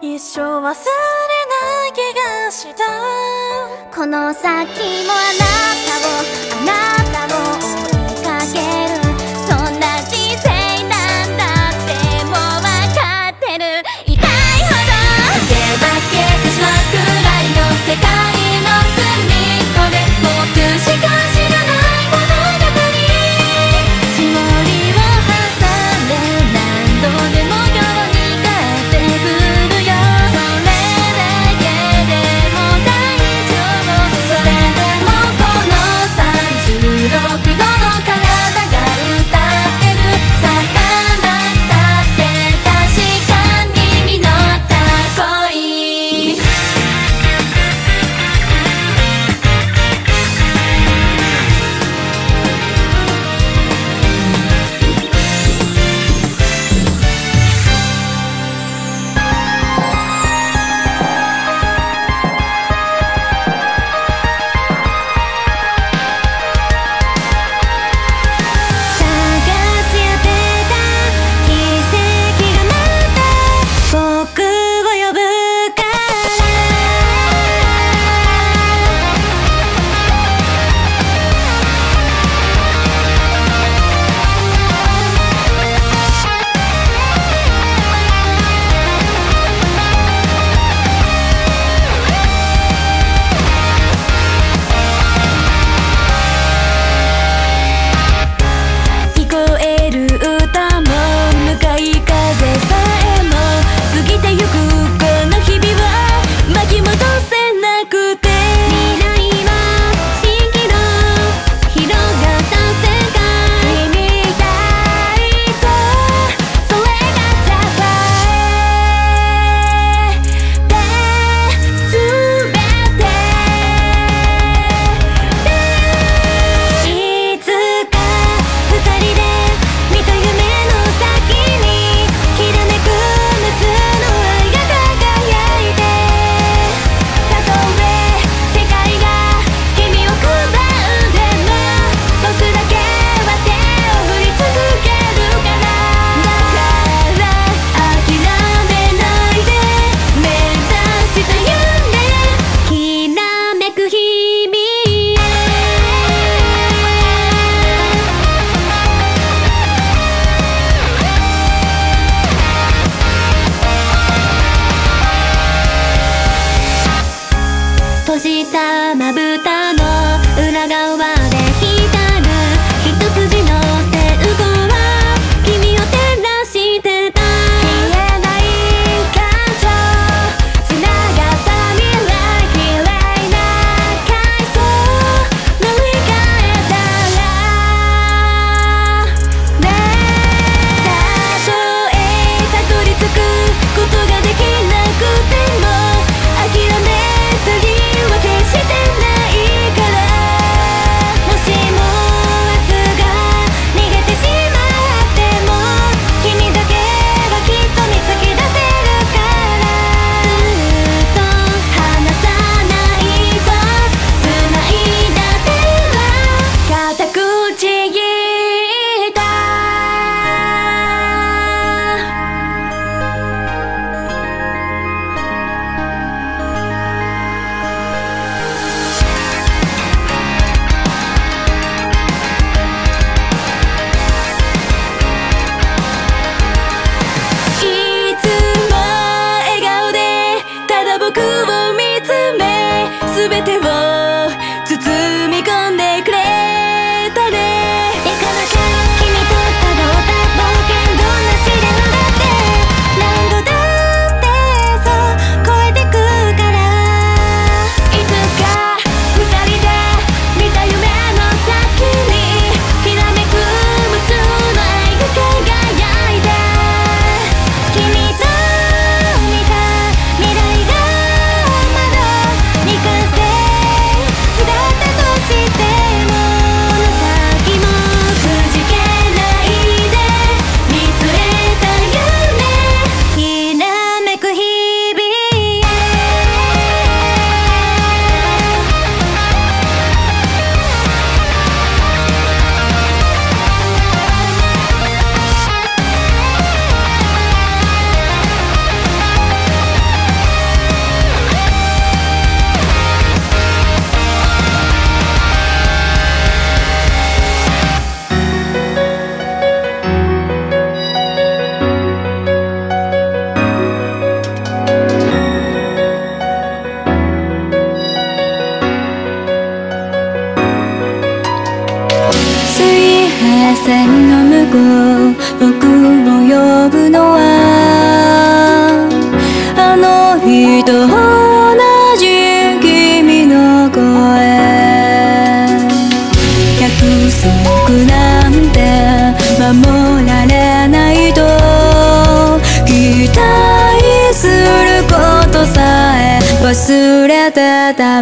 一生忘れない気がした。この先もあなたをあなたを追いかける。そんな人生なんだってもうわかってる。痛いほど。負け負けてしまうくらいの世界。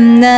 てた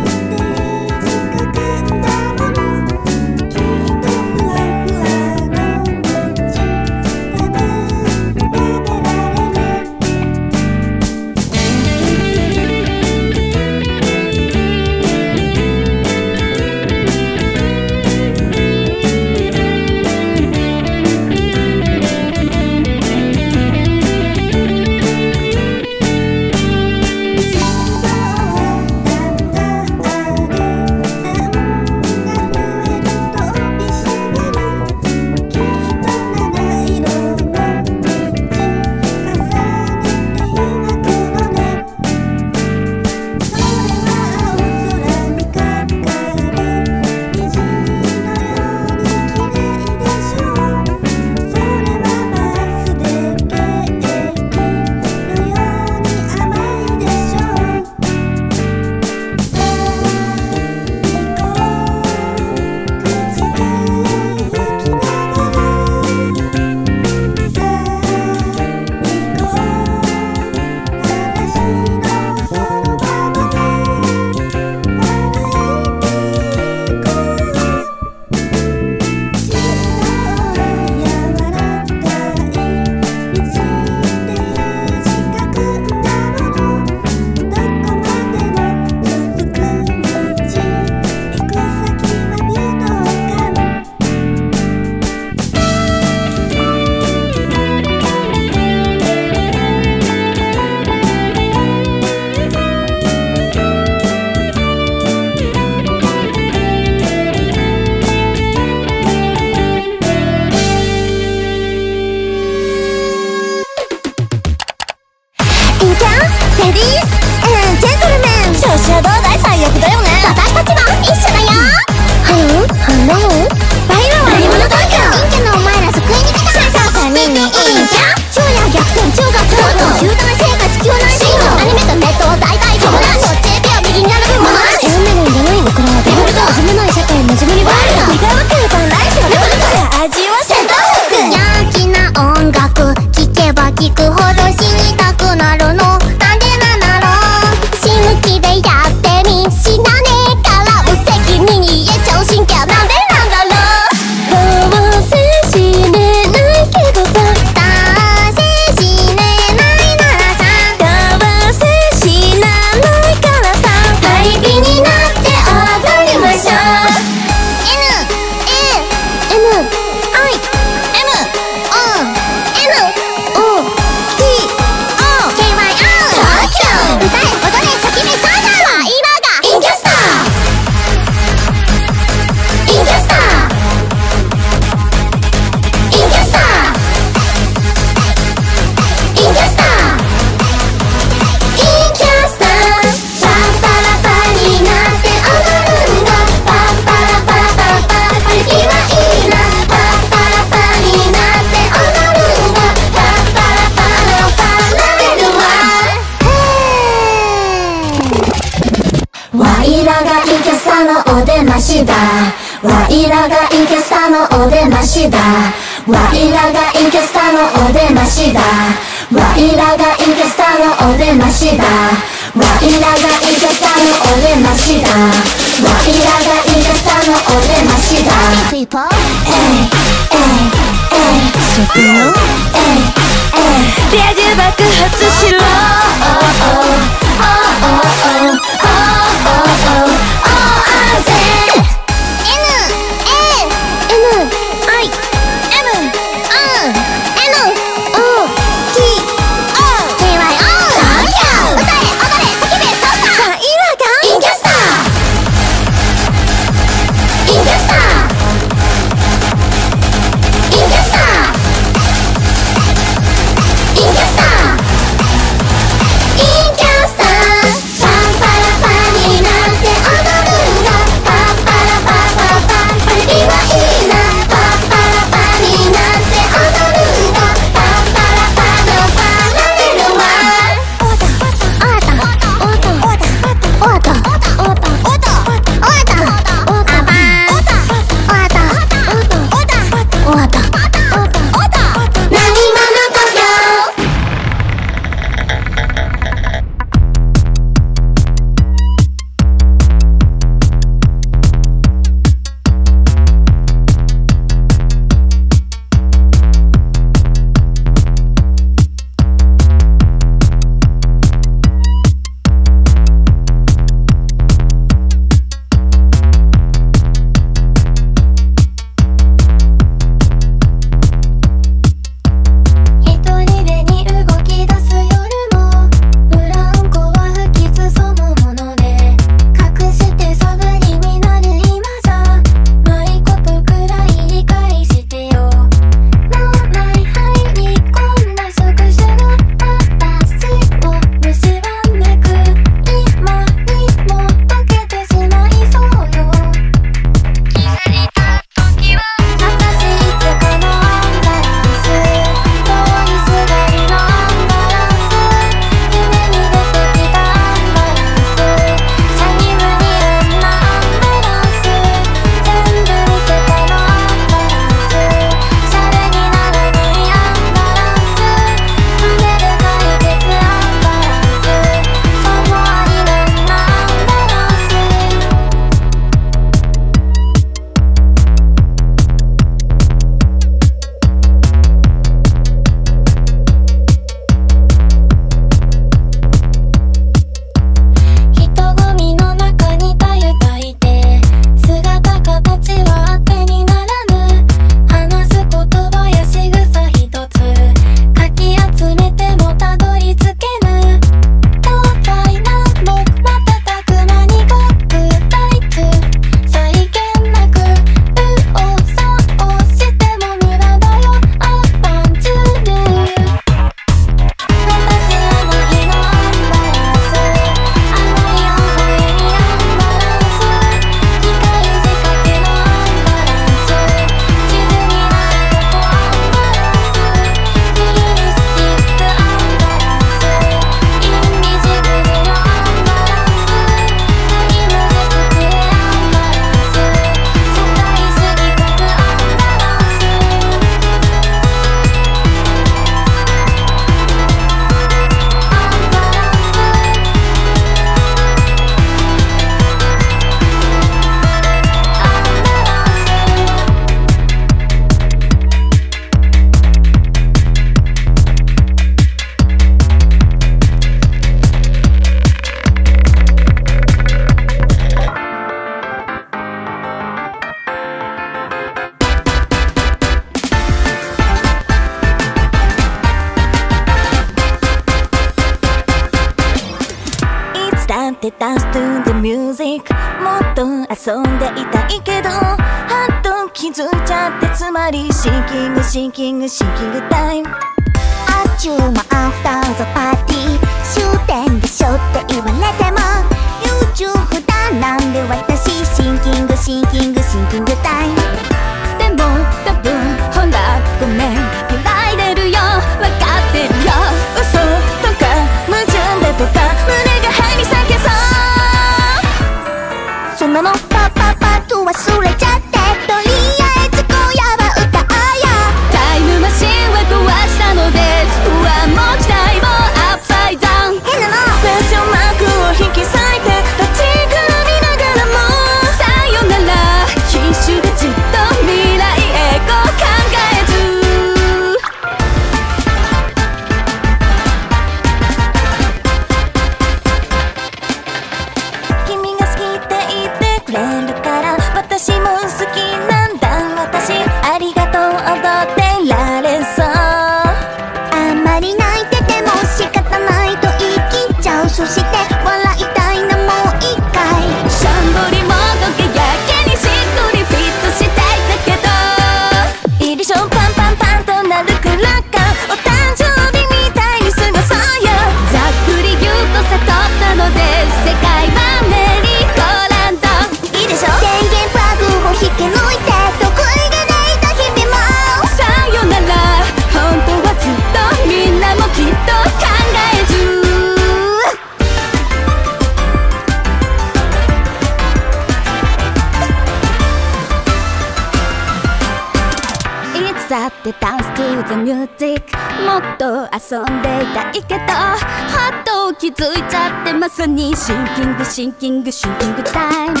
ついちゃってまさにシンキングシンキングシンキングタイム。Out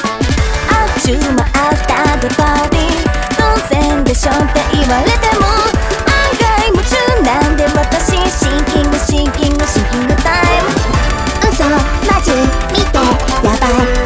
to my after ディー当然でしょって言われても案外夢中なんで私シンキングシンキングシンキングタイム。嘘マジ見てやばい。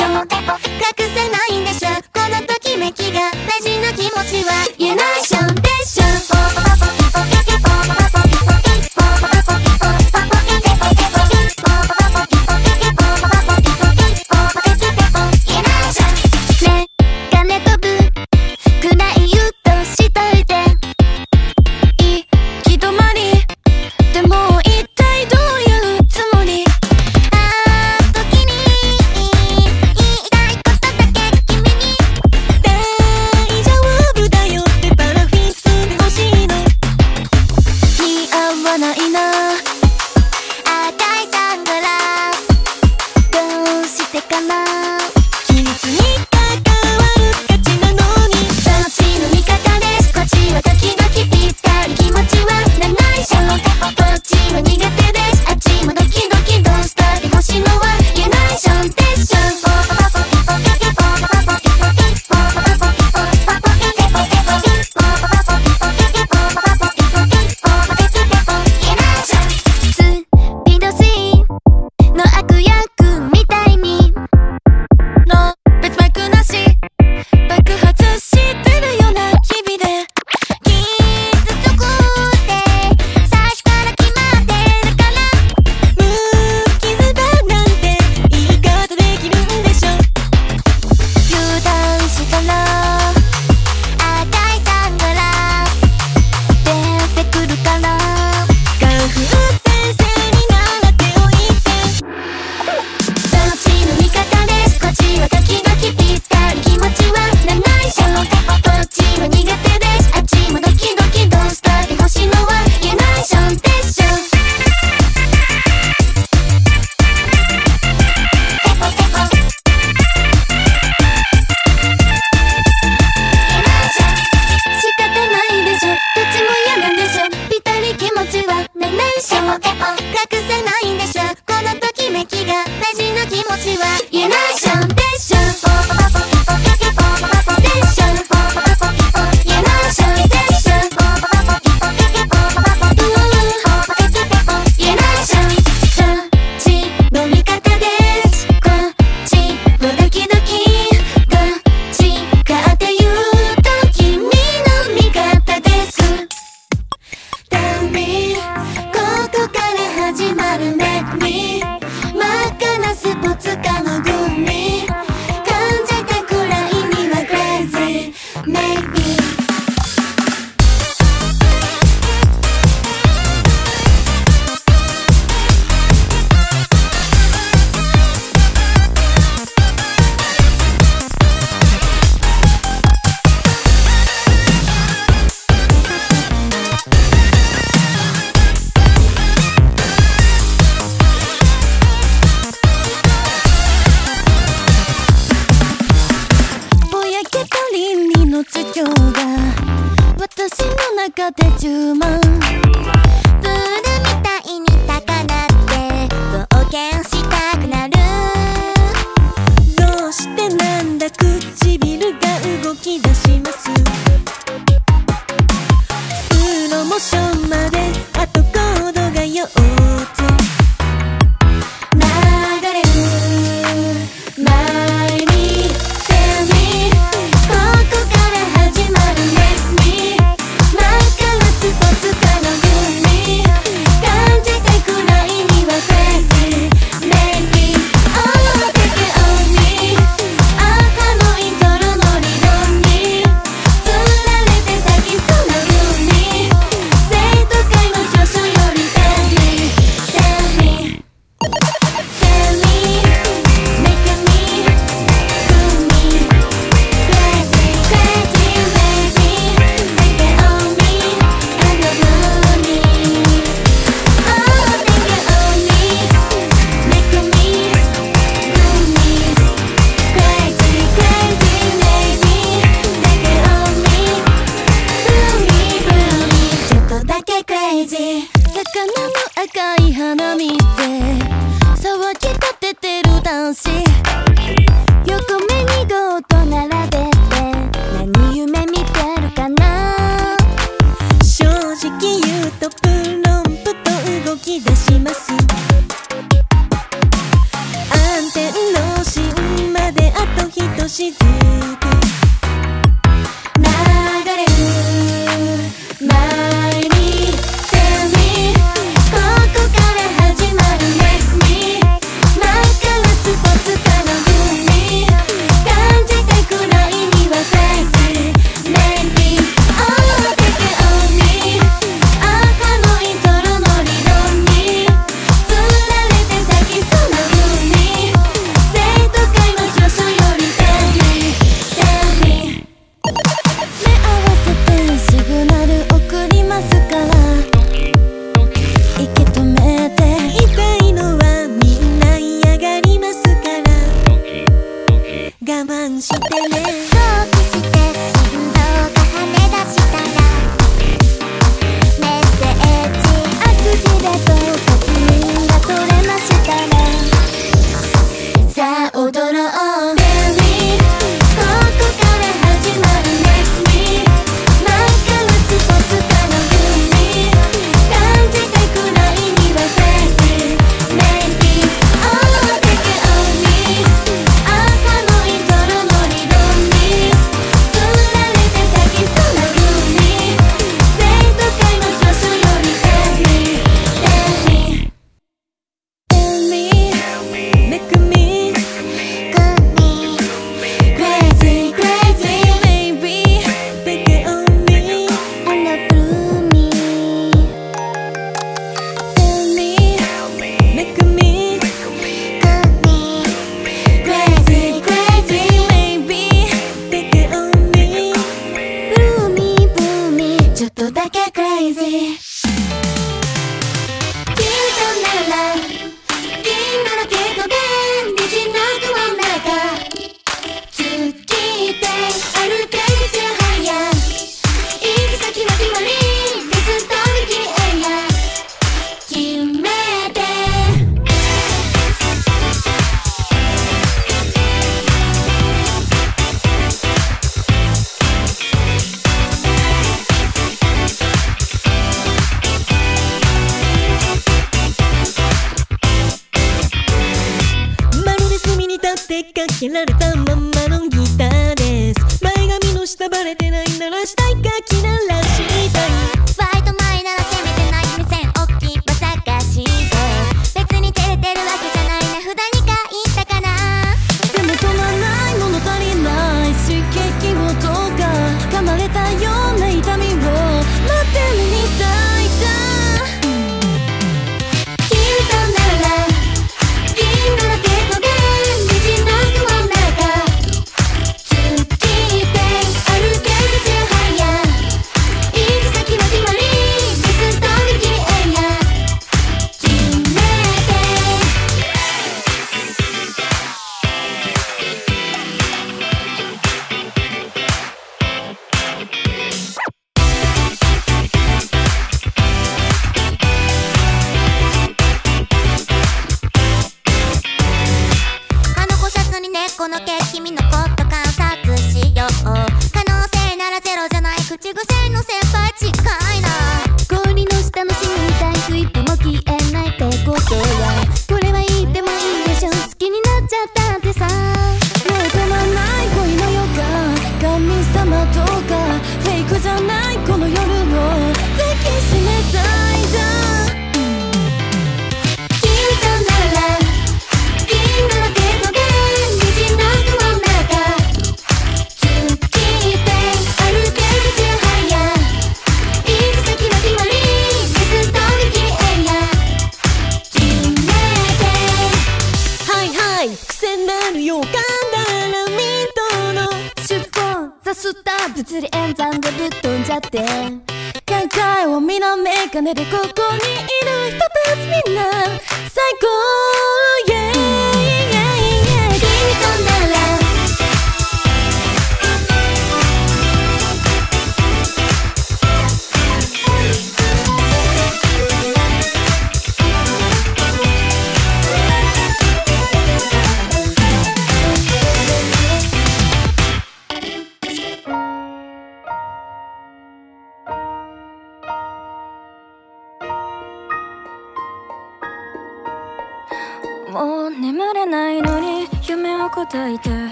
しょう隠せないんでしょ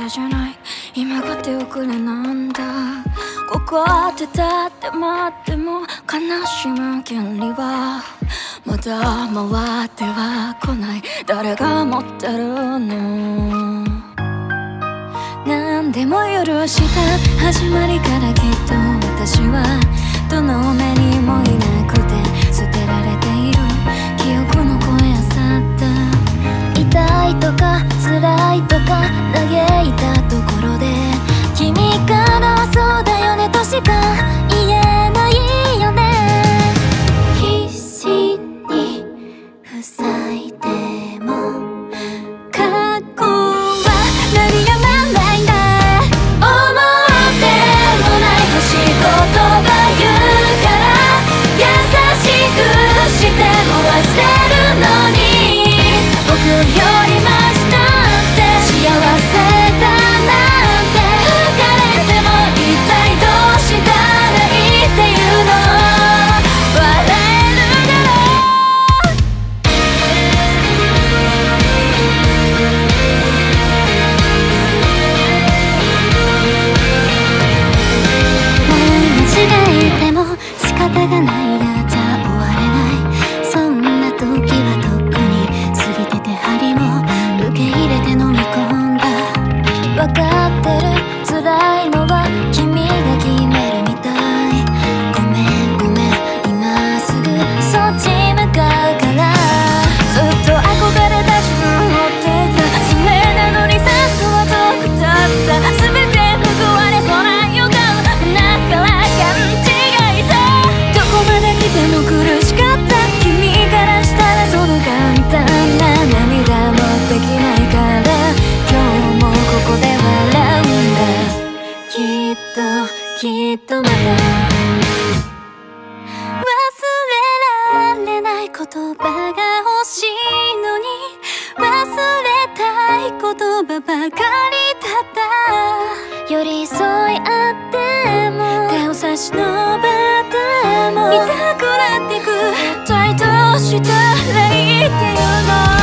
たじゃない。今が手遅れなんだ。ここはてたって待っても悲しむ権利は。まだ回っては来ない。誰が持ってるの？何でも許した。始まりからきっと私はどの目にもいなくて。いとか辛いとか嘆いたところで君からはそうだよねとしか言えないよね。必死に塞い人でいてよの